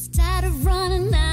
was tired of running out.